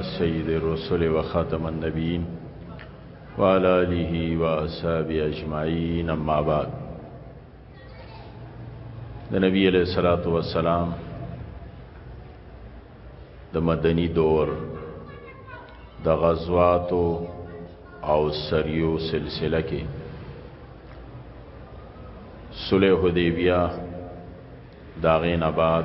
سيد الرسل وخاتم النبيين وعلى آله وأصحابه أجمعين أما بعد د نبی علیہ الصلوۃ والسلام د مدنی دور د غزواتو او سریو سلسله کې صلح حدیبیه داغه نه بعد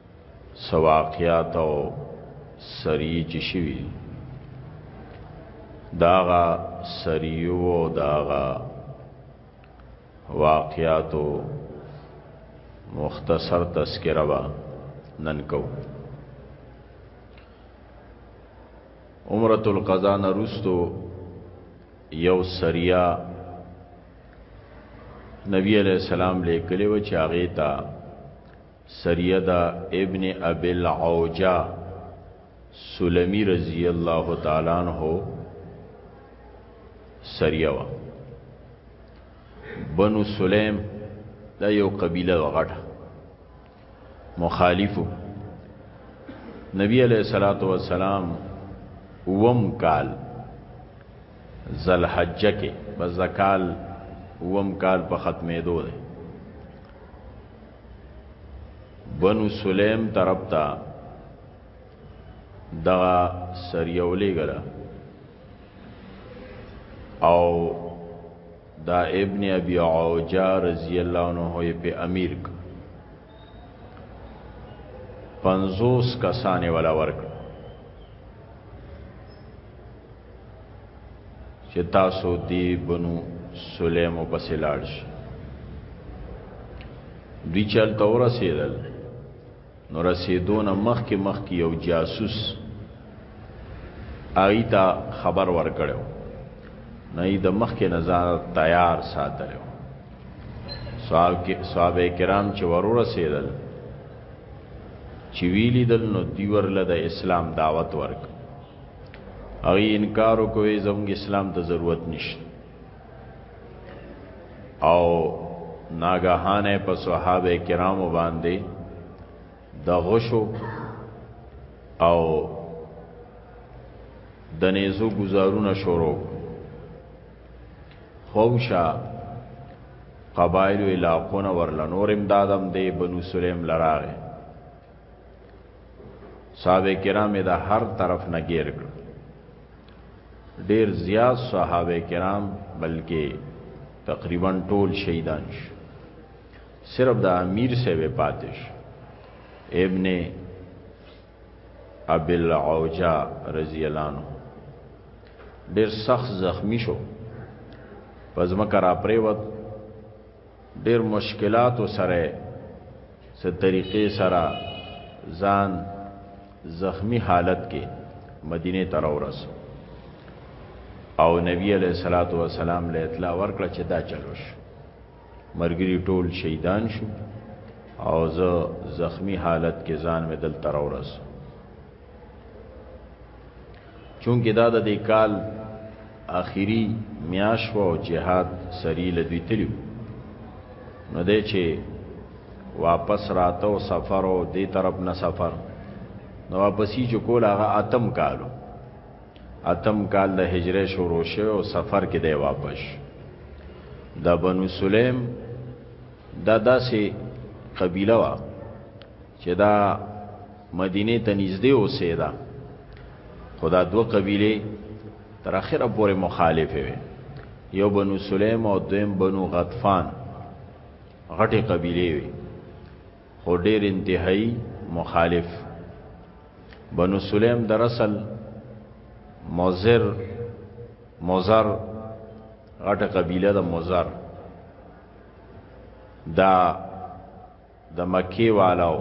څه واقعات او سری چې شوي دي د هغه سریو او د هغه واقعاتو مختصر تذکره به نن کوو عمرت القضا نه رستو یو سریا نبی علیہ السلام لیکلی و چې هغه ته سریه دا ابن ابی العوجا سلمی رضی اللہ تعالی عنہ سریه وا بنو سلیم دا یو قبیله وغټه مخالفو نبی علیہ الصلوۃ والسلام وم کال ذل حجه کې بزکال وم کال په ختمې دوه بنو سلیم طرف ته دا سریولې غلا او دا ابن ابي عوجا رضی الله عنه په امیر ک 50 کسانې ولا ورک چې تاسو دی بنو سلیمو پسې لاړ شي دوی چل تور رسیدل نو رسیدونه مخ کې مخ کې یو جاسوس ایتا خبر ورکړو نه د مخ کې نظر تیار ساتلو صاحب کې صاحب کرام چې ورو رسیدل چې ویلی دل نو دیور له د اسلام دعوت ورک هغه انکار کوي زموږ اسلام ته ضرورت نشته او ناګهانه په صحابه کرامو باندې د غشو او د نيزو گزارونه شروع خوشا قبایل علاقونه ورلنور امدادم دی بنو سلیم لراغه صحابه کرام دا هر طرف نه گیر کړ ډیر زیات صحابه کرام بلکې تقریبا ټول شهیدان شو صرف د امیر سیو پاتش ابن ابي العوجا رضی الله عنه ډیر سخت زخمی شو پزما کرا پریوت ډیر مشکلات سره څه طریقې سره ځان زخمی حالت کې مدینه ته راورس او نبی علیہ الصلات والسلام له اطلاع ورکړه چې دا چلوش مرګری ټول شهیدان شو او زه زخمی حالت کې ځان مې دل تر ورس چونکه دا د دې کال آخري میاش او جهاد سری لدوی تلیو نو دې چې واپس راته او سفر او دې طرف نه سفر نو واپسی چې کول هغه اتم کالو اتم کال د هجره شروع شو او سفر کې دی واپس د بنو سلیم دا داسې قبیله وا چې دا مدینه ته نږدې اوسېده خو دا دوه قبیلې تر اخره پورې مخالفې وې یو بنو سلیم او دویم بنو غطفان غټې قبیلې وې خو ډېر انتهایی مخالف بنو سلیم در اصل مزر مزر غټه قبیله د مزر دا د مکی والاو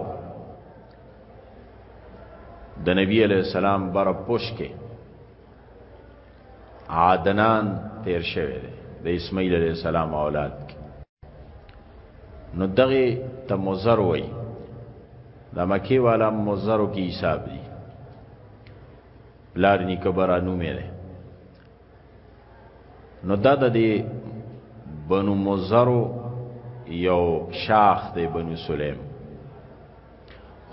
د نبی علیہ السلام بر پوش کې عادنان تیر شوی دی د اسماعیل علیہ السلام اولاد کې نو دغه ته مزر وای د مکی والا مزرو کې حساب دی لار نیکبرانو مې نو دا د دې بنو مزرو یو شاخ دی بنو سلیم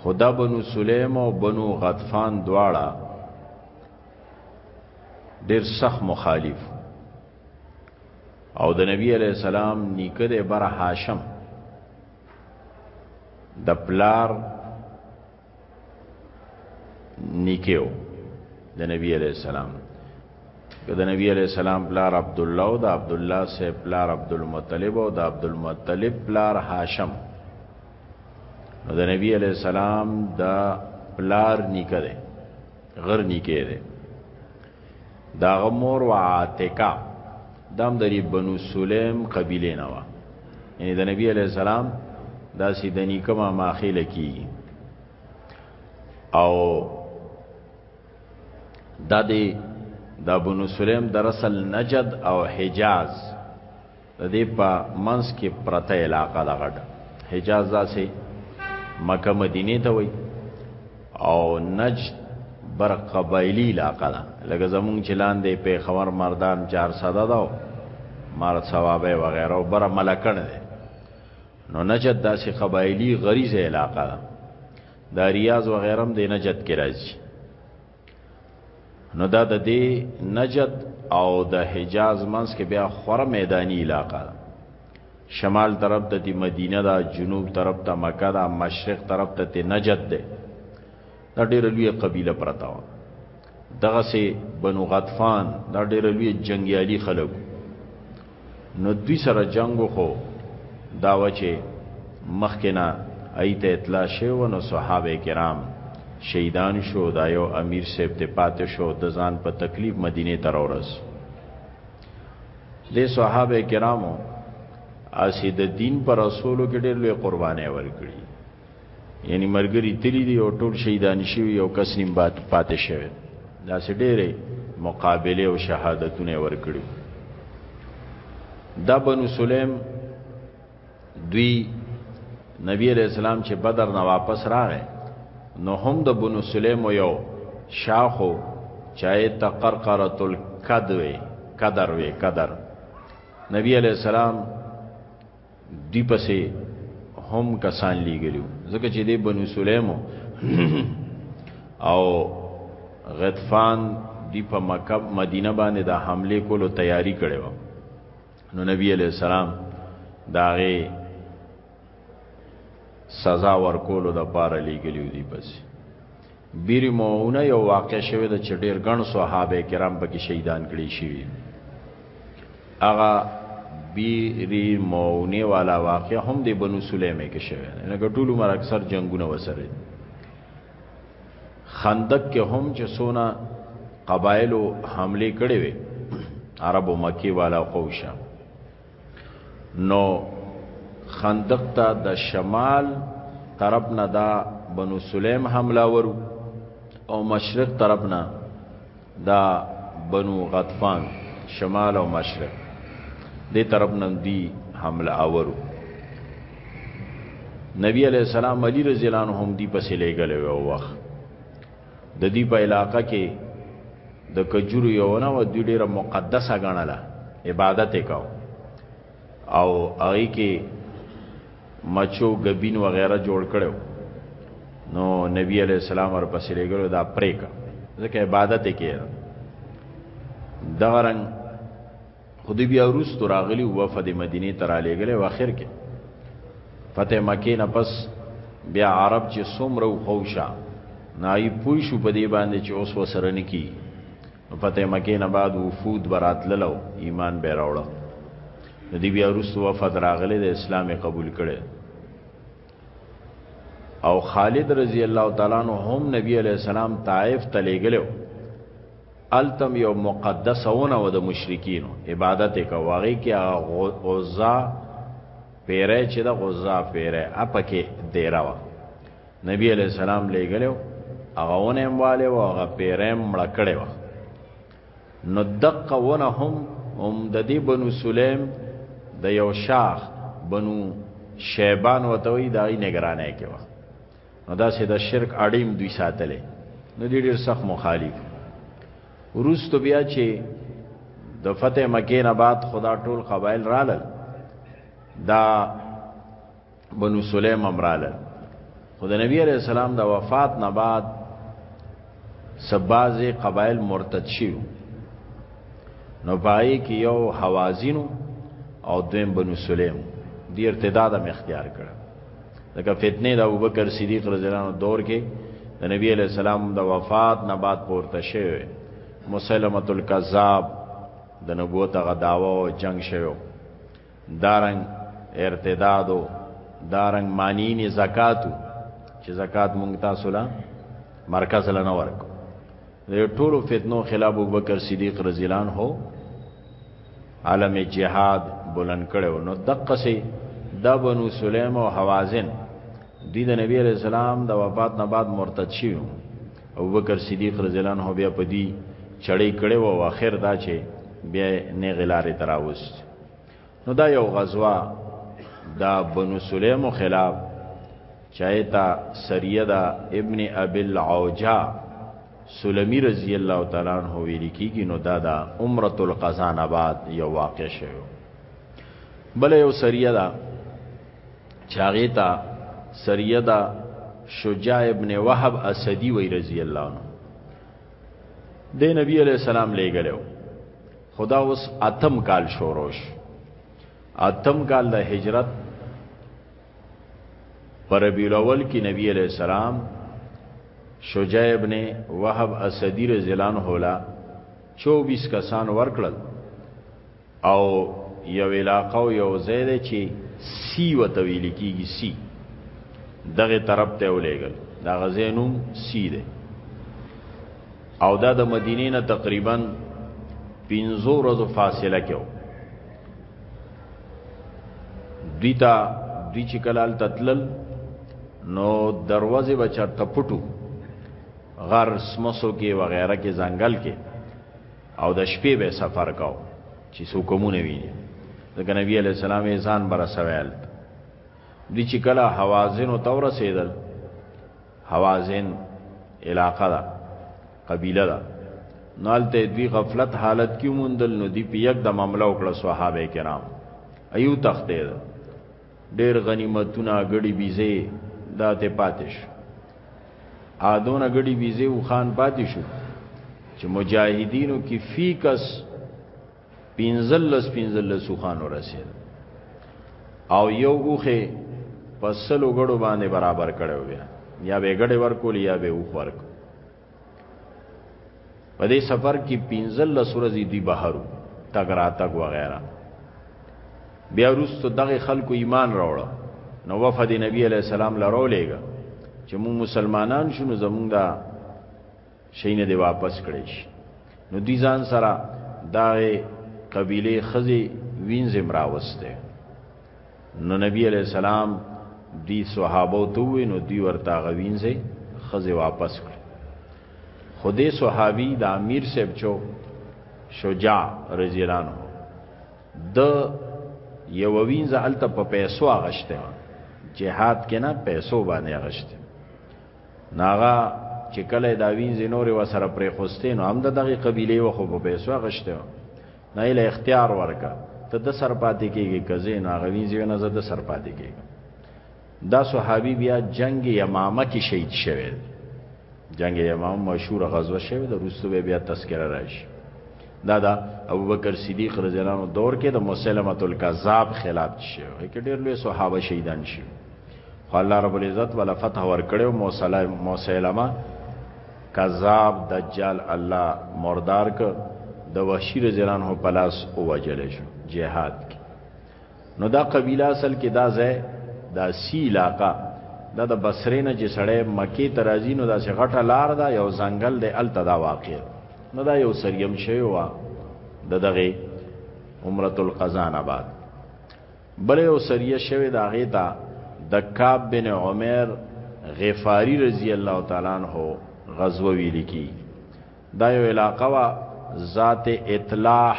خدا بنو سلیم او بنو غطفان دواړه ډیر سخت مخالف او د نبی علی السلام نیکه د بر هاشم د پلار نیکیو د نبی علیہ السلام که د نبی علیہ السلام پلار عبد الله او د عبد الله سه پلار عبد المطلب او د عبد المطلب پلار هاشم نو د نبی علیہ السلام د پلار نیکه غر نیکه دی دا غمور و عاتقه دام دری بنو سلیم قبیله نه و یعنی د نبی علی السلام دا سی د نیکه ما ماخیل کی او دا دی دا بنو سلیم در اصل نجد او حجاز د دې په منځ کې پرته علاقه ده غټ حجاز داسې مکه مدینه ته وای او نجد بر قبایلی علاقه ده لکه زمونږ چې لاندې په خبر مردان 400 ده مار ثوابه وغیرہ او بر ملکن ده نو نجد داسې قبایلی غریزه علاقه ده دا ریاض وغیرہ هم د نجد کې راځي نو دا د دې نجد او د حجاز منځ کې بیا خور میدانی علاقہ ده شمال طرف ته دی مدینه ده جنوب طرف ته مکه ده مشرق طرف ته تی نجد ده دا ډېر لوی قبیله پرتا و دغه سي بنو غطفان دا ډېر لوی جنگیالي خلکو نو دوی سره جنگ خو داوه چې مخکنا ایت اطلاع شو نو صحابه کرام شهیدان شو دا یو امیر صاحب ته پات شو د ځان په تکلیف مدینه تر ورس د صحابه کرامو اسی د دین پر رسولو کې ډېر لوی قرباني ورکړي یعنی مرګری تلی دی او ټول شهیدان شوی او کس نیم بات پاتې شوی دا سه ډېرې مقابله او شهادتونه ورکړي دا بنو سلیم دوی نبی علیہ السلام چې بدر نه واپس راغې نو هم د بنو سلیم یو شاخو چای تقرقرۃ القدوی قدر وی قدر نبی علیہ السلام دوی پسې هم کسان لیګلیو ځکه چې دی بنو سلیمو او غطفان دی په مکه مدینه باندې د حمله کولو تیاری کړي و نو نبی علیہ السلام داغه سزا ورکولو د پاره لیګلیو دی پسې بیری موعونه یو واقع شوی د چې ډېر ګڼ صحابه کرام پکې شهیدان کړي شوي هغه بیری موعونه والا واقع هم د بنو سلیمه کې شوی نه ګټول مر اکثر جنگونه وسره خندق کې هم چې سونا قبایلو حمله کړې وي عربو مکی والا قوشا نو خندق ته د شمال طرف نه دا بنو سلیم حمله ورو او مشرق طرف نه دا بنو غطفان شمال او مشرق دې طرف نه دی حمله اورو نبی علیہ السلام علی رضی الله عنه هم دی پسې لګلې وو وخت د دې په علاقه کې د کجورو یو نه و دوی ډیره مقدسه غنله عبادت وکاو او هغه کې مچو غبین وغیرہ جوړ کړو نو نبی علیہ السلام ورپسې لګلو دا پریکا ځکه عبادت یې کړ دغه رنګ خو دی بیا وروسته راغلی وفد مدینه ته رالیږلی او اخر کې فتح مکې نه پس بیا عرب چې څومره وخوشه نای پوی شو په دې باندې چې اوس وسره نه کی نو فتح مکې نه بعد وفود براتللو ایمان به راوړو نو دی بیا وروسته وفد راغلی د اسلام قبول کړي او خالد رضی الله تعالی عنہ هم نبی علیہ السلام طائف ته لېګلو التم یو مقدس ونه و د مشرکینو عبادت کوو هغه کې غوزا پیره چې د غوزا پیره اپکه دیره و نبی علی السلام لګلو هغه ونه مواله و هغه پیره مړ کړي و نو دقه ونه هم هم د دې بنو سلیم د یو شاخ بنو شیبان وتوی دای نگرانه کې و نو دا سه د شرک اړیم دوی ساتلې نو دې ډیر سخت مخالف ورستو بیا چې د فتح مکه نه بعد خدا ټول قبایل رالل دا بنو سلیم امرالل خو د نبی علیہ السلام د وفات نه بعد څه بعضې قبایل مرتد شوي وو نو په هغې کې یو حوازین او دویم بنو سلیم دې ارتداد هم اختیار کړه لکه فتنې د ابوبکر صدیق رضی الله عنه دور کې د نبی علیہ السلام د وفات نه بعد پورته شوه مسلمت الکذاب د نبوت غ داوا او جنگ شوه دارنګ ارتدادو دارنګ مانین زکاتو چې زکات مونږ تاسو لا مرکز لنه ورک د ټولو فتنو خلاف ابوبکر صدیق رضی الله عنه عالم جهاد بلند کړو نو دقه سي د بنو سلیم او حوازن د دې نبی علیہ السلام د وفات نه بعد مرتد شیو ابو بکر صدیق رضی الله عنه بیا پدی چړې کړي وو اخر دا چې بیا نه غلارې تراوست نو دا یو غزوه دا بنو سلیم خلاف چایتا سریه دا ابن ابي العوجا سلمی رضی الله تعالی عنہ ویل کیږي نو دا دا عمره القضا نه بعد یو واقع شوی بل یو سریه دا چاغه تا سریه دا شجاع ابن وهب اسدی وی رضی الله عنه د نبی علیہ السلام لګلو خدا اوس اتم کال شوروش اتم کال د هجرت پر ربیع الاول کې نبی علیہ السلام شجاع ابن وهب اسدی رضی الله عنه لا 24 کسان ورکړل او یو علاقه او یو ځای دی چې سی وته ویل کیږي سی دغه طرف ته ولېګل دا غزینوم سی دی او دا د مدینې نه تقریبا پنځو ورځو فاصله کې و دوی ته دوی چې کلال تتلل نو دروازه به چرته پټو غر سمسو کې وغیرہ کې ځنګل کې او د شپې به سفر کاو چې څو کومونه ویني ځکه نبی علی السلام یې ځان بر سوال دي چې کله حوازن او تور سیدل هوازن علاقه ده قبیله ده نو هلته دوی غفلت حالت کې موندل نو دی په یک د معاملې وکړه صحابه کرام ایو تختې ده ډېر غنیمتونه غړي بيزه داته پاتش ادون غړي بيزه و خان پاتې شو چې مجاهدینو کې فیکس پینزلس پینزلس اوخان ورسید او یو اوخه په سلو غړو باندې برابر کړو بیا یا به غړې ورکول یا به اوخ ورک په دې سفر کې پینزلس ورځې دی بهرو تګ را تګ وغیرہ بیا وروسته دغه خلکو ایمان راوړو نو وفد نبی علی السلام لرو لېګا چې موږ مسلمانان شونو زمونږ شي نه دی واپس کړی شي نو دی ځان سره دا قبیله خزي وینځم راوسته نو نبی علی السلام دی صحابه ته وی نو دی ورته غوینځي خزي واپس کړ خدای صحابي د امیر صاحب چو شجاع رضی الله عنه د یو وینځ الته په پیسو اغشته جهاد کې نه پیسو باندې اغشته ناغا چې کله دا وینځي نور و سره پرې خوستین هم د دغه قبيله و خو په پیسو غشته نه له اختیار ورکا ته د سر پاتې کېږي کزه نه غوینځي نه زه د سر پاتې کېږي دا صحابي بیا جنگ یمامه کې شهید شوه جنگ یمامه مشهور غزوه شوه د روسو بیا تذکرہ راشي دا دا ابو بکر صدیق رضی الله عنه دور کې د مسلمه الکذاب خلاف شوه کې ډېر لوی صحابه شهیدان شوه خو الله رب العزت ولا فتح ور کړو موسی موسیلمه کذاب دجال الله مردار ک د وحشی رزران هو پلاس او وجل شو جهاد کی نو دا قبیله اصل کې دا ځای دا سی علاقہ دا د بصرې نه چې سړی مکی ته راځي نو دا چې غټه لار ده یو ځنګل دی هلته دا واقع نو دا یو سریم شوی وه د دغې عمرة القضا نه بعد بله یو سریه شوی د هغې ته د کعب بن عمیر غفاری رضی الله تعالی عنہ غزوه ویل کی دا یو علاقه وا ذات اطلاح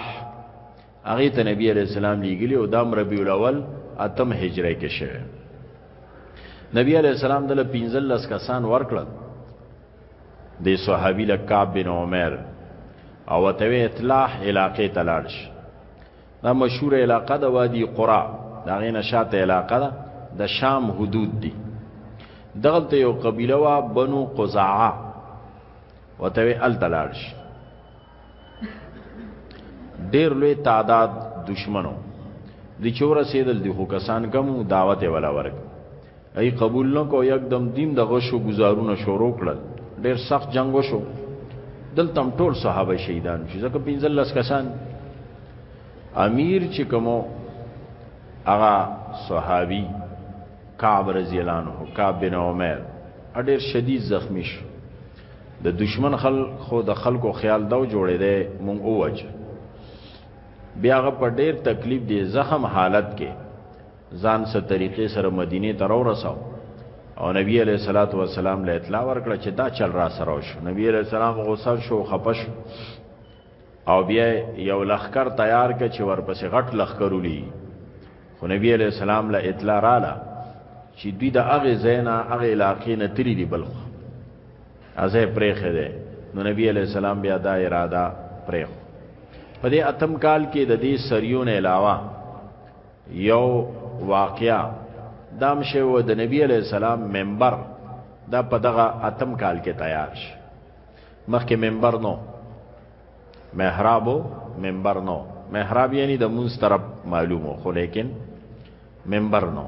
هغه ته نبی علیہ السلام لیګلی او د ربیع الاول اتم هجری کې شوه نبی علیہ السلام دله 15 کسان ورکړل د صحابي لکاب بن عمر او ته اطلاح علاقې تلاړ شي دا مشهور علاقه د وادي قرا دا غینه شاته علاقه ده د شام حدود دي دغلته یو قبیله وا بنو قزعه وته ال تلاړش ډیر لوی تعداد دشمنو د چور سیدل دی خو کسان کم دعوت ولا ورک ای قبول نه کو یک دم دین د غشو گزارونه شروع کړل ډیر سخت جنگ وشو دلته ټول صحابه شهیدان شو ځکه 15 کسان امیر چې کومو هغه صحابي کعب رضی الله عنه کعب بن عمر ډیر شدید زخمی شو د دشمن خل خو د خلکو خیال دا جوړې ده مونږ اوج بیا غ په ډیر تکلیف دی زخم حالت کې ځان سره طریقې سره مدینه ته راورساو او نبی علیہ الصلوۃ والسلام له اطلاع ورکړه چې دا چل را سره شو نبی علیہ السلام غوسه شو خپش او بیا یو لخر تیار ک چې ورپسې غټ لخرولي خو نبی علیہ السلام له اطلاع رااله چې دوی د هغه زینا هغه علاقې نه تری دی بلخ ازه پرېخه ده نو نبی علیہ السلام بیا دا اراده پرېخ په دې اتم کال کې د دې سریون علاوه یو واقعیا دام شوه د نبی علی السلام منبر دا په دغه اتم کال کې تیار شي مخکې منبر نو محرابو منبر نو محراب یعنی د مونږ طرف معلومو خو لیکن منبر نو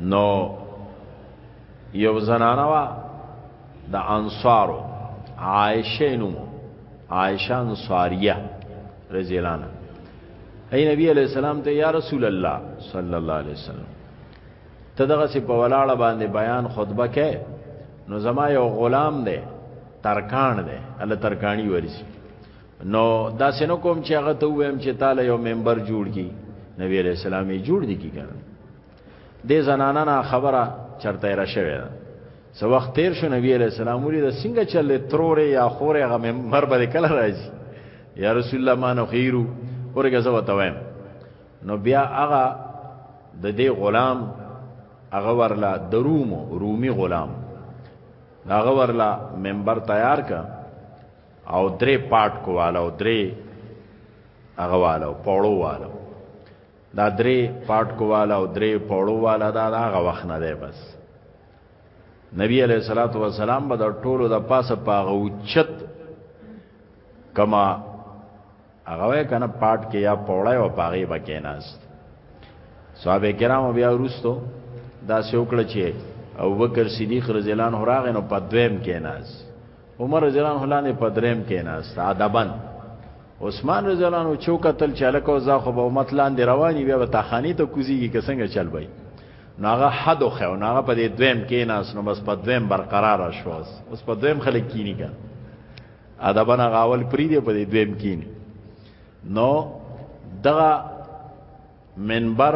نو یو زنانه وا د انصارو عائشه نوم عائشه انصاریه رضی الله عنها ای نبی علیہ السلام ته یا رسول الله صلی الله علیه وسلم ته دغه سی په ولاړه باندې بیان خطبه کې نو زما یو غلام دی ترکان دی الله ترکانی ورسی نو دا سينو کوم چې هغه ته ویم چې تعالی یو ممبر جوړ کی نبی علیہ السلام یې جوړ دی کی کنه دې زنانه نه خبره چرته را شوی ده سو وخت تیر شو نبی علیہ السلام ولې د سنگ چلې ترورې یا خورې غ ممبر به کله راځي یا رسول الله ما نو خیرو اورګه زو تویم نو بیا هغه د دې غلام هغه ورلا درومو رومي غلام هغه ورلا ممبر تیار کا او درې پاټ کواله او درې هغه والا او پوړو والا دا درې پاټ کواله او درې پوړو والا دا هغه وخت نه دی بس نبی علیہ الصلوۃ والسلام به د ټولو د پاسه پاغه اوچت کما هغه کنه پاټ کې یا پوړای او پاغه بکیناست صحابه کرام بیا ورستو دا سوکړه چې او بکر صدیق رضی الله عنه راغنو په دویم کیناست عمر رضی الله عنه لاندې په دریم کې ناست ادبن عثمان رضی الله عنه چوکتل چې الکو زا خو به امت لاندې رواني بیا به تخانی ته کوزيږي که څنګه چل وای ناغه حد خو ناغه په دې دویم کې ناست نو بس په دویم برقرار شو اوس په دویم خلک کینی کا ادبن غاول پری دی په دې دویم کینی نو دغه منبر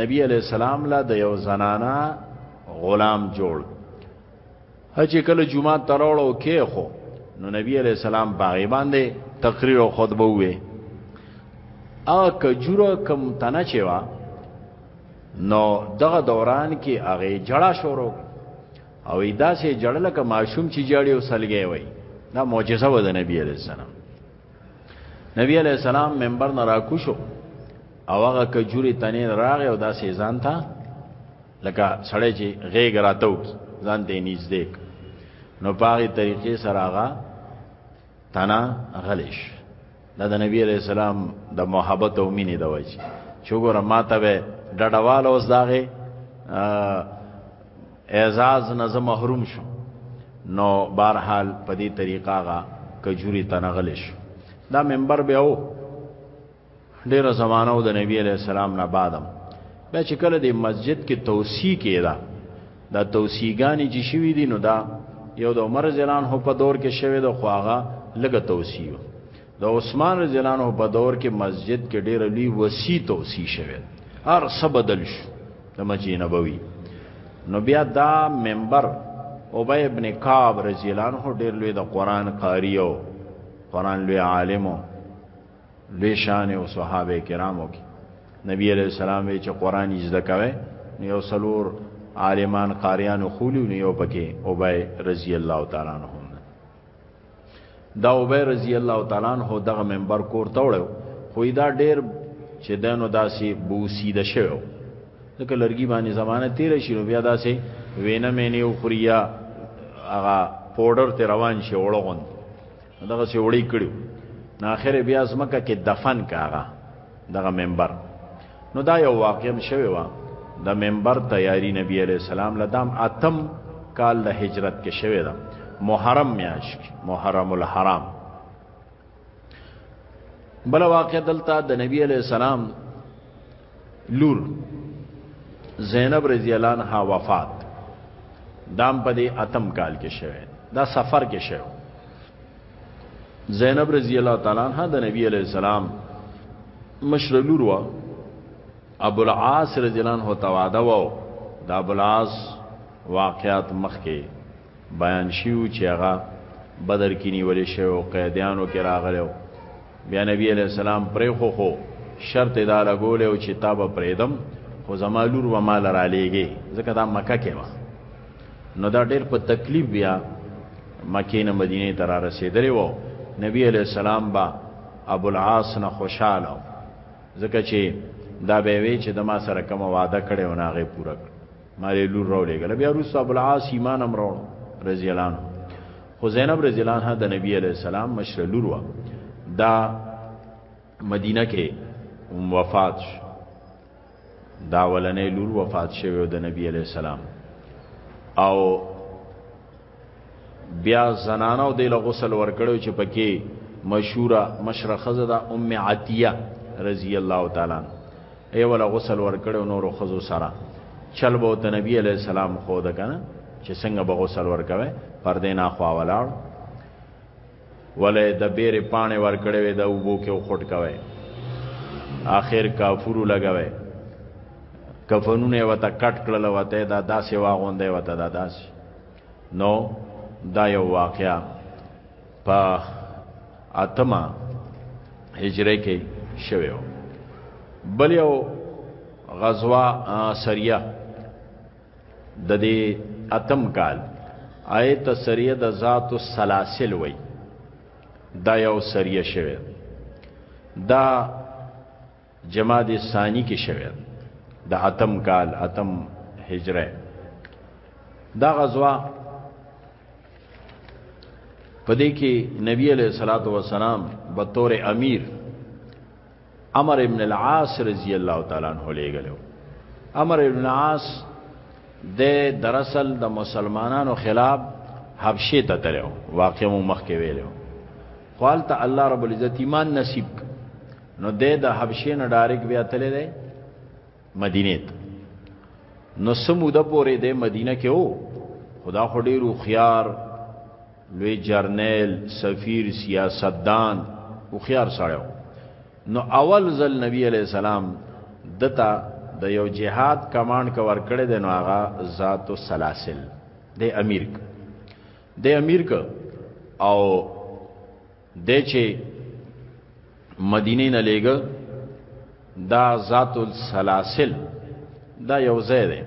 نبی علیہ السلام لا د یو زنانا غلام جوړ هچې کله جمعه تراوړو کې خو نو نبی علیہ السلام باغی باندې تقریر او خطبه وې ا کجوره کم تنه چوا نو دغه دوران کې هغه جړه شروع او ایدا سه جړل ک ماشوم چې جړیو سلګي وای دا معجزه و د نبی علیہ السلام نبی علیہ السلام منبر نه راکوشو او هغه کجوري تنه راغی او دا سي ځان ته لکه سړی چې غېګ راتاو کی ځان ته نږدې نو پاغي طریقې سره هغه تنا غلیش دا د نبی علیہ السلام د محبت او مینې د وجه چې ګوره ماته به ډډواله اوس داغه اعزاز نه زه محروم شو نو بهرحال په دې طریقه غا کجوري تنغل شو دا منبر به او ډیره زمانہ او د نبی علی السلام نه بعدم بیا چې کله د مسجد کې توسیع کېده دا توسیګانی چې شوی دي نو دا یو د عمر زلان هو په دور کې شوی د خواغه لګه توسیو د عثمان رضی الله عنه په دور کې مسجد کې ډېر لوی وسیع توسیع شوه هر څه بدل شو د مسجد نبوي نو بیا دا منبر ابی ابن کعب رضی الله عنه ډېر لوی د قران قاری او قران لوی عالم او لوی شان او صحابه کرامو کې نبی علیہ السلام وی چې قران یې زده کوي نو یو سلور عالمان قاریان خولیو نه یو پکې ابی رضی الله تعالی عنہ دا ابی رضی الله تعالی عنہ دغه منبر کور ته وړو خو دا ډیر چې دنو داسې بوسیده شوو ځکه لرګي باندې زمانه تیر شي نو بیا داسې وینه مینه او خوریا هغه پودر ته روان شي وړغون دغه سي وړي کړو نو اخر بیا زمکه کې دفن کاغه دغه منبر نو دا یو واقعم شوی و د منبر تیاری نبی علی السلام لدام اتم کال د هجرت کې شوی دا محرم میاش محرم الحرام بل واقع دلته د نبی علی السلام لور زینب رضی الله عنها وفات دام په دې اتم کال کې شوه دا سفر کې شوه زینب رضی الله تعالی عنها د نبی علی السلام مشر لور وا ابو العاص رضی الله عنه تواده وو د ابو العاص واقعات مخکې بیان شیو چې هغه بدر کې نیول شوی او قیدیانو کې راغلو بیا نبی علی السلام پرې خو خو شرط دا لګول او چې تابه پرېدم خو زما لور و مال را لېږي ځکه دا مکه کې وخت نو دا ډیر په تکلیف بیا مکې نه مدینه ته را رسیدلی وو نبی علی السلام با ابو العاص نه خوشاله ځکه چې دا به وی چې د ما سره کوم وعده کړي او ناغه پوره کړ ما له لور راو لګل بیا روس ابو العاص ایمان امر رضی الله عنه خو زینب رضی الله عنها د نبی علی السلام مشر لور و دا مدینه کې وفات شو دا ولنې لور وفات شوه د نبی علی السلام او بیا زنانو د غسل ورکړو چې پکې مشهوره مشرخزه ده ام عتیه رضی الله تعالی ای ولا غسل ورکړو نور خزو سره چل بو ته نبی علی السلام خو ده کنه چې څنګه به غسل ورکوي پر دینه خوا ولاړ ولې د بیرې پانې ورکړې وې د اوبو کې وخټ کوي آخر کافورو لګوي کفنونه وته کټ کړل وته دا داسې واغوندې وته دا داسې نو دا یو واقعیا په اتمه هجره کې شوی بل یو غزوه سریه د دې اتم کال آیت سریه د ذات السلاسل وای دا یو سریه شوه دا جماد ثانی کې شوه د اتم کال اتم هجره دا غزوه پدې کې نبی علیہ الصلوۃ والسلام به تور امیر عمر ابن العاص رضی الله تعالی عنہ لګلو عمر ابن العاص د دراصل د مسلمانانو خلاف حبشه ته تلو واقع مو مخ کې ویلو خپل ته الله رب العزت ایمان نصیب نو د حبشه نه ډایرک بیا تللی مدینه ته نو سموده پورې د مدینه کې وو خدا خو ډیر خوخيار لوی جرنیل سفیر سیاستدان خوخيار سره نو اول ځل نبی علی السلام دتا د دا یو جهاد کمانډ کور کړی دی نو هغه ذات السلاسل د امیر د امیر او د چې مدینه نه لېګ دا ذات السلاسل دا یو ځای دی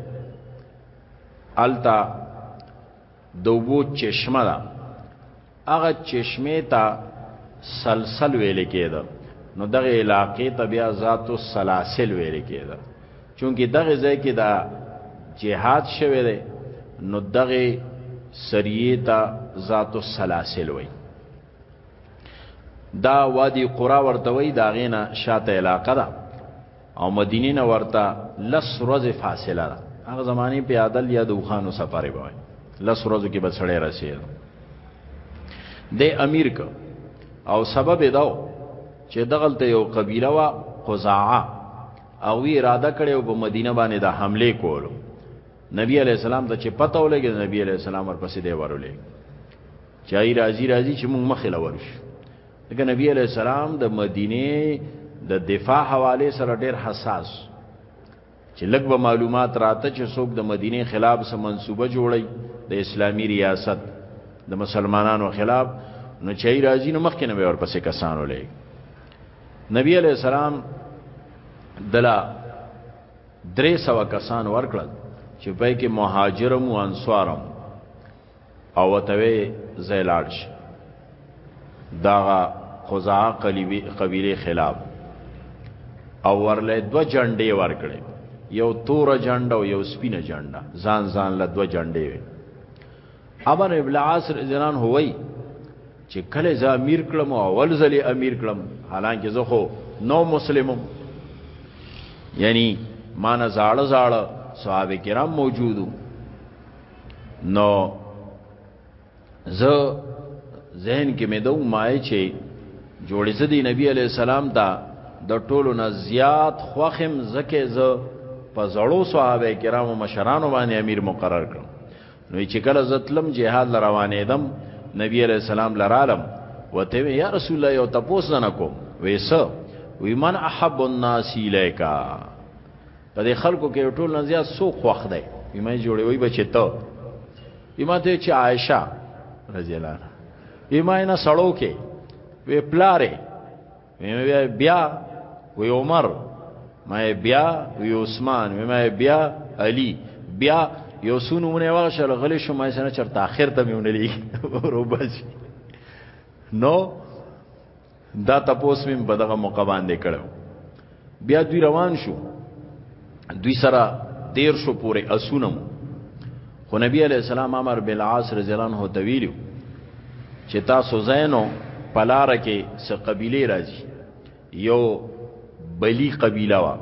التا دوبو چشمه ده هغه چشمه ته سلسل ویل کېده نو دغه علاقې ته بیا ذات السلاسل ویل کېده چونکی دغه ځای کې دا جهاد شوه دی نو دغه سریه ته ذات السلاسل وی دا وادي قرا ورته وای دا غینا شاته علاقه ده او مدینه نه ورته لس ورځې فاصله ده هغه زمانه په عادل یا دوخانو سفر وای لس ورځو کې بسړې رسید د امیر کو او سبب داو چې دغلته یو قبیله وا خزاعه او وی اراده کړي او په مدینه باندې د حمله کولو نبی علی السلام ته چې پته ولګي نبی علی السلام ورپسې دی ورولې چای راځي راځي چې موږ مخې لور شو دغه نبی علی السلام د مدینه د دفاع حواله سره ډیر حساس چې لږ به معلومات راته چې څوک د مدینه خلاف سم منسوبه جوړي د اسلامی ریاست د مسلمانانو خلاف نو چای راځي نو مخکې نه ور پسې کسانو لې نبی علی السلام دلا درې سو کسان ورکړل چې پای کې مهاجرم او انصارم او ته وی زه لاړ شي داغه خزاعه قبیله خلاف او ورله دو جنډې ورکړې یو تور جنډه او یو سپینه جنډه ځان ځان له دو جنډې وي امر ابن عاصر ځنان هوای چې کله ز امیر کړم او اول ځلې امیر کړم حالانکه زه خو نو مسلمم یعنی مان زاړه زاړه صحابه کرام موجودو نو زه ذهن کې مې دوه مای چې جوړې زدي نبی علی السلام دا د ټولو نه زیات خوخم زکه ز په زړو صحابه کرامو مشرانو باندې امیر مقرر کړ نو چې کله زتلم جهاد روانې دم نبی علیہ السلام لرالم وته یا رسول الله یو تاسو نه کوم وېسه وی من احب الناس الیکا په دې خلکو کې ټول نه زیات سو خوخ دی ایمه جوړې وای بچی ته ایمه ته چې عائشه رضی الله عنها ایمه نه سړو کې وی پلاره وی بیا وی عمر ما بیا وی عثمان وی ما بیا علی بیا یو سونونه واغشل غلی شو ما سره چرته اخر ته میونه لګي ورو بچ نو دا تپوس مې په دغه موقع باندې کړو بیا دوی روان شو دوی سره دیر شو پورې اسونم خو نبی علی السلام امر بالعاص رضی الله عنه ته ویلو چې تاسو زینو پلار کې س قبیله راځي یو بلی قبیله وا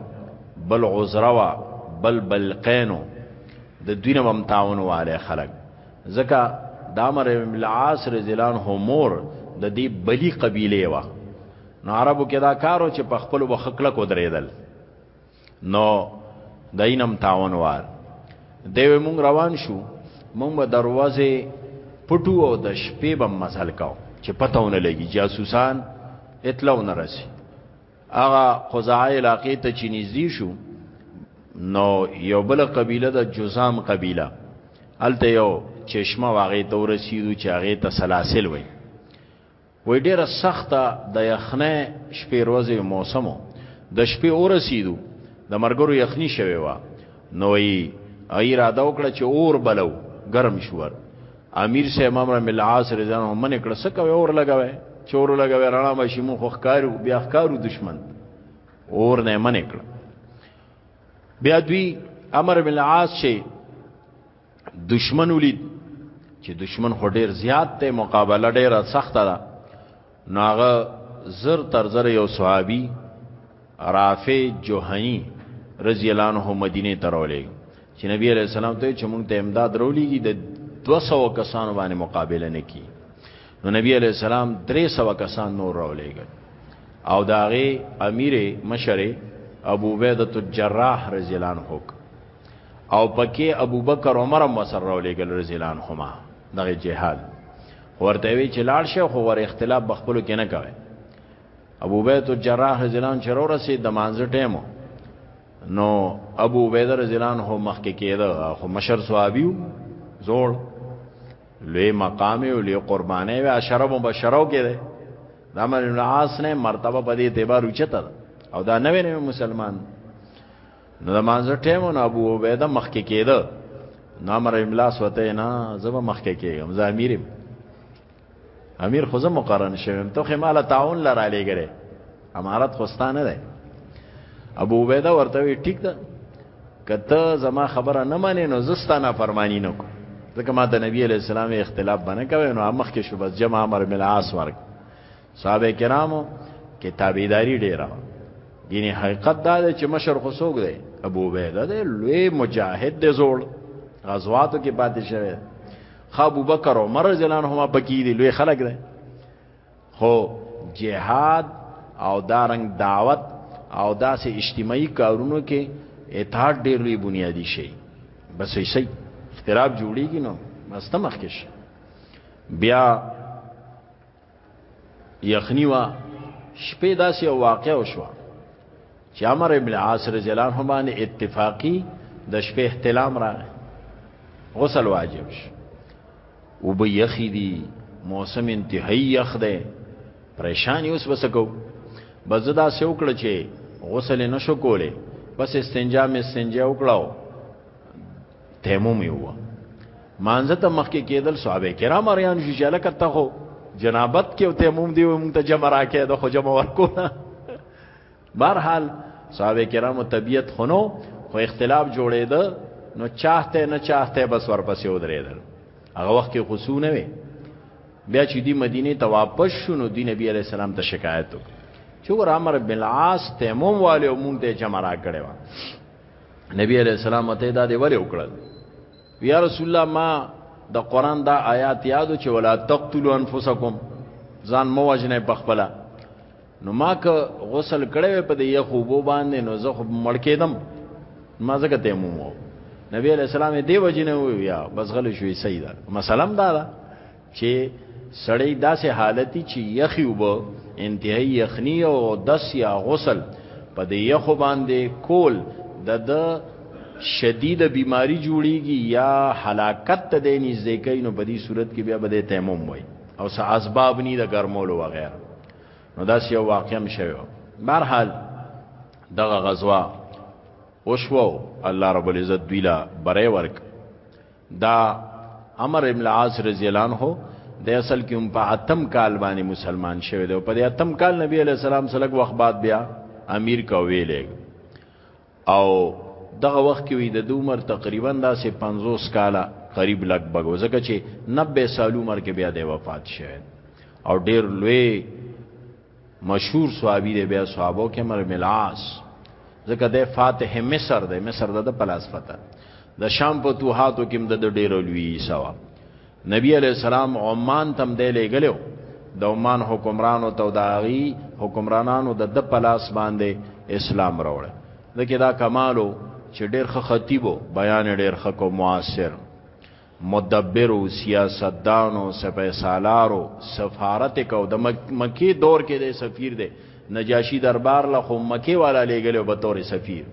بل عذرا وا بل بلقینو د دوی نه هم تعاون والے خلک ځکه د عمر ابن العاص رضی الله عنه مور د دې بلی قبیله و نو عربو کې دا کارو چې په خپل وخکړه کو درېدل نو دینم تاون وار دیو مونږ روان شو مونږ به دروازه پټو او د شپې به مسل کاو چې پتهونه لګي جاسوسان اطلاع نه رسي هغه خزاعه علاقې ته چې نږدې شو نو یو بل قبیله د جزام قبیله الته یو چشمه واغې ته ورسیدو چې هغه ته سلاسل وای وې ډیره سخته د یخنه شپې ورځې موسمو د شپې ورسیدو د مرګرو یخنی شوی و نو یې ایراده وکړه چې اور بلو ګرم شوور امیر سه امام رحم الله عاص رضوان هم من کړه سکه اور لګاوه چور لګاوه رانا ماشي مو خو ښکارو بیا ښکارو دشمن اور نه من کړه بیا دوی امر بن العاص شي دشمن ولید چې دشمن خو ډیر زیات ته مقابله ډیره سخته ده نو هغه زر تر زر یو صحابي رافع جوهنی رضی الله عنه مدینه ته راولې چې نبی علیہ السلام ته چې مونږ ته امداد رولېږي د 200 کسانو باندې مقابله نکي نو نبی علیہ السلام 300 کسان نور راولېږل او داغه امیر مشر ابو عبیدۃ الجراح رضی الله عنه او پکې ابوبکر عمر هم سره راولېږل رضی الله عنهما دغه جهاد ورته وی چې لاړ شه خو ور اختلاف بخپلو کې نه کوي ابو بیت الجراح زلان چرو رسي د مانزه ټیمو نو ابو عبیده رضی الله عنه مخکې کېده خو مشر صحابیو زوړ لوی مقام او لوی قربانې او اشرب مبشرو کې ده د امر العاص نه مرتبه په دې اعتبار اوچته او دا نوې نوې مسلمان نو د مانځه ټیمو نه ابو عبیده مخکې کېده نو امر املا سوته نه زما مخکې کېږم زه امیرم امیر خو زه مقرن شوم ته خماله تعاون لره لګره امارت خوستانه ده ابو عبیده ورته وی ټیک ده کته زما خبره نه مانی نو زستانه فرمانی نه کو ځکه ما د نبی علی السلام اختلاف باندې کوي نو مخکې شو بس جمع امر ملاس ورک صحابه کرامو کې تابعداري ډیره ګینه حقیقت دا دی چې مشر خو سوګ دی ابو عبیده دی لوی مجاهد دی زوړ غزواتو کې پاتې شوی خو ابو بکر عمر رضی الله عنهما پکې دی لوی خلک دی خو جهاد او دارنګ دعوت او داسې اجتماعي کارونو کې اتحاد ډیر لوی بنیادی شي بس یې صحیح اختلاف جوړیږي نو مستمخ کې بیا یخنی وا شپې داسې یو واقع وشو چې عمر ابن عاص رضی الله عنه باندې اتفاقی د شپې احتلام راغی غسل واجب شو وبې یخی دی موسم انتهایی یخ دی پریشان اوس بسکو بزدا سه وکړه چې غسل نشو کوله بس استنجا می استنجا وکړاو تیمم یو مانځه ته مخکې کېدل صحابه کرام اریان شو چې لکه ته خو جنابت کې او تیمم دی مونږ ته جمع راکې د خو جمع ورکو نه بهرحال صحابه کرامو طبیعت خونو خو اختلاف جوړېده نو چاهته نه چاهته بس ورپسې ودرېدل هغه وخت کې خصو نه وي بیا چې دی مدینه ته واپس شونو دی نبی علی السلام ته شکایت وکړ چې ور امر بالعاص تیمم والے مونږ ته جمع راکړې و نبی علیہ السلام ته دا دی ولې وکړل یا رسول الله ما د قران دا آیات یادو چې ولا تقتلوا انفسکم ځان مو وجنه بخپلا نو ما که غسل کړو په دې یخو بو باندې نو زه خو مړ کېدم ما زګه ته مو نبی علیہ السلام دی وجنه وی یا بس غل شوی سیدا مثلا دا, دا چې سړی داسې حالتي چې یخي وب انتهایی یخنی او دس یا غسل په دې یخو باندې کول د د شدید بیماری جوړیږي یا هلاکت ته د نږدې کینو په دې صورت کې بیا به تیمم وای او څه اسباب ني د ګرمولو وغیرہ نو دا سی واقعا شوی بهر حال دغه غزوه وشوو الله رب العزت دوی لا بره ورک دا عمر ابن العاص رضی الله عنه د اصل کې هم په اتم کال باندې مسلمان شوی دی په دې اتم کال نبی علی السلام سره لږ وخت بعد بیا امیر کا ویلې او دغه وخت کې وی د عمر تقریبا داسې 50 کاله قریب لګ بګ وزکه چې 90 سال عمر کې بیا د وفات شوه او ډیر لوی مشهور صحابي دی بیا صحابو کې مر ملاس ځکه د فاتح مصر دی مصر د فلسفه د شام په توهاتو کې د ډېر لوی سوا نبی علی السلام عمان تم دی لګلو د عمان حکمرانو تو داغي حکمرانانو د د پلاس باندې اسلام راوړ دکې دا کمالو چې ډېر خ خطیبو بیان ډېر خ کو معاصر مدبرو، سیاستدانو، سپه سالارو، سفارت کو د مکې دور کې دی سفیر دی نجاشی دربار له خو مکې والا لېږلی به تور سفیر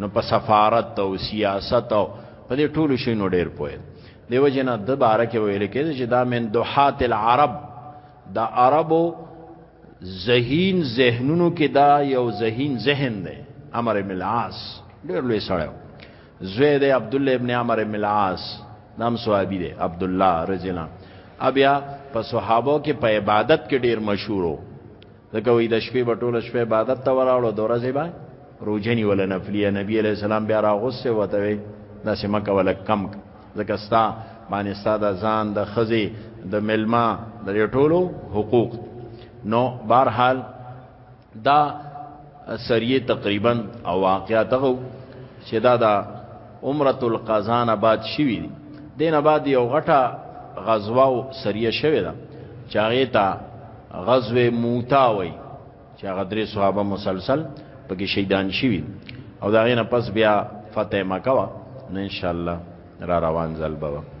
نو په سفارت او سیاست او په دې ټولو شینو ډېر پوهه دیو جنا د بارکه ویل کېږي چې دا من دوحات العرب د عربو ذهین ذهنونو کې دا یو ذهین ذهن دی امر ابن العاص ډېر لوی سړی زوی دی عبد الله ابن امر ابن العاص نام صحابي دی عبد الله رضی الله بیا په صحابه کې په عبادت کې ډېر مشهور وو ځکه وې د شپې په ټوله شپه عبادت ته وراړو د ورځې به روزنی ولا نفلیه نبی علیہ السلام بیا راغوسه وته دا سمکه ولا کم ځکه ستا باندې ستا د ځان د خزي د ملما د ټولو حقوق نو بهر حال دا سریه تقریبا او واقعیا دغه چې دا د عمره القزانه بعد شوی دی دینه بعد یو غټه غزوه او سریه شوی ده چاغه تا غزوه موتا وای چې هغه درې صحابه مسلسل پکې شهیدان شوي او دا غینه پس بیا فتح مکه وا نو ان شاء الله را روان زل بابا